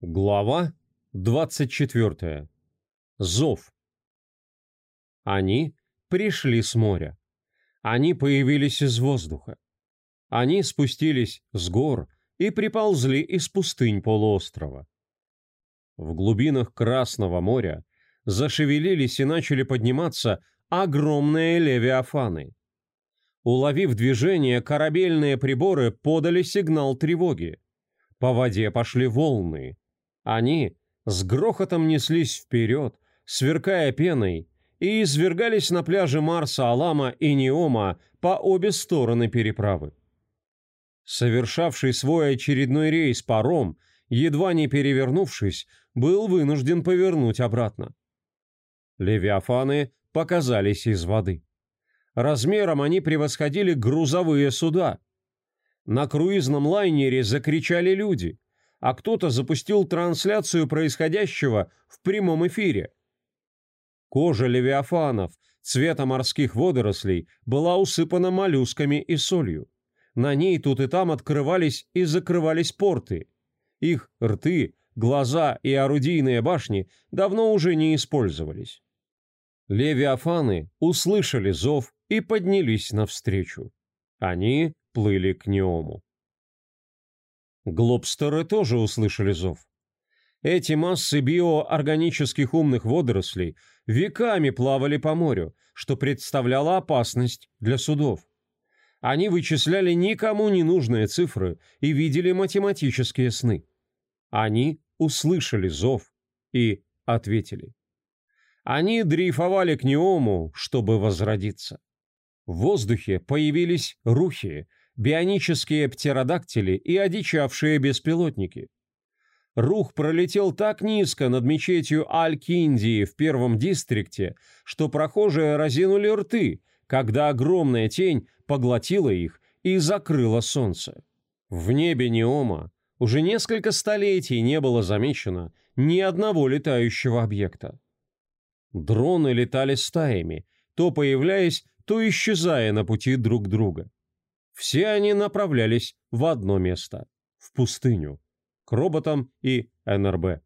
Глава 24. Зов. Они пришли с моря. Они появились из воздуха. Они спустились с гор и приползли из пустынь полуострова. В глубинах Красного моря зашевелились и начали подниматься огромные левиафаны. Уловив движение, корабельные приборы подали сигнал тревоги. По воде пошли волны, они с грохотом неслись вперед, сверкая пеной, и извергались на пляже Марса, Алама и Неома по обе стороны переправы. Совершавший свой очередной рейс паром, едва не перевернувшись, был вынужден повернуть обратно. Левиафаны показались из воды. Размером они превосходили грузовые суда. На круизном лайнере закричали люди – а кто-то запустил трансляцию происходящего в прямом эфире. Кожа левиафанов цвета морских водорослей была усыпана моллюсками и солью. На ней тут и там открывались и закрывались порты. Их рты, глаза и орудийные башни давно уже не использовались. Левиафаны услышали зов и поднялись навстречу. Они плыли к Неому. Глобстеры тоже услышали зов. Эти массы биоорганических умных водорослей веками плавали по морю, что представляло опасность для судов. Они вычисляли никому не нужные цифры и видели математические сны. Они услышали зов и ответили. Они дрейфовали к Неому, чтобы возродиться. В воздухе появились рухи, бионические птеродактили и одичавшие беспилотники. Рух пролетел так низко над мечетью Аль-Киндии в первом дистрикте, что прохожие разинули рты, когда огромная тень поглотила их и закрыла солнце. В небе Неома уже несколько столетий не было замечено ни одного летающего объекта. Дроны летали стаями, то появляясь, то исчезая на пути друг друга. Все они направлялись в одно место – в пустыню, к роботам и НРБ.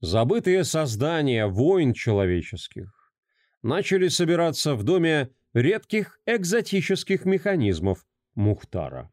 Забытые создания войн человеческих начали собираться в доме редких экзотических механизмов Мухтара.